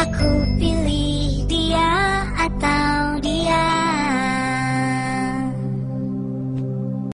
Aku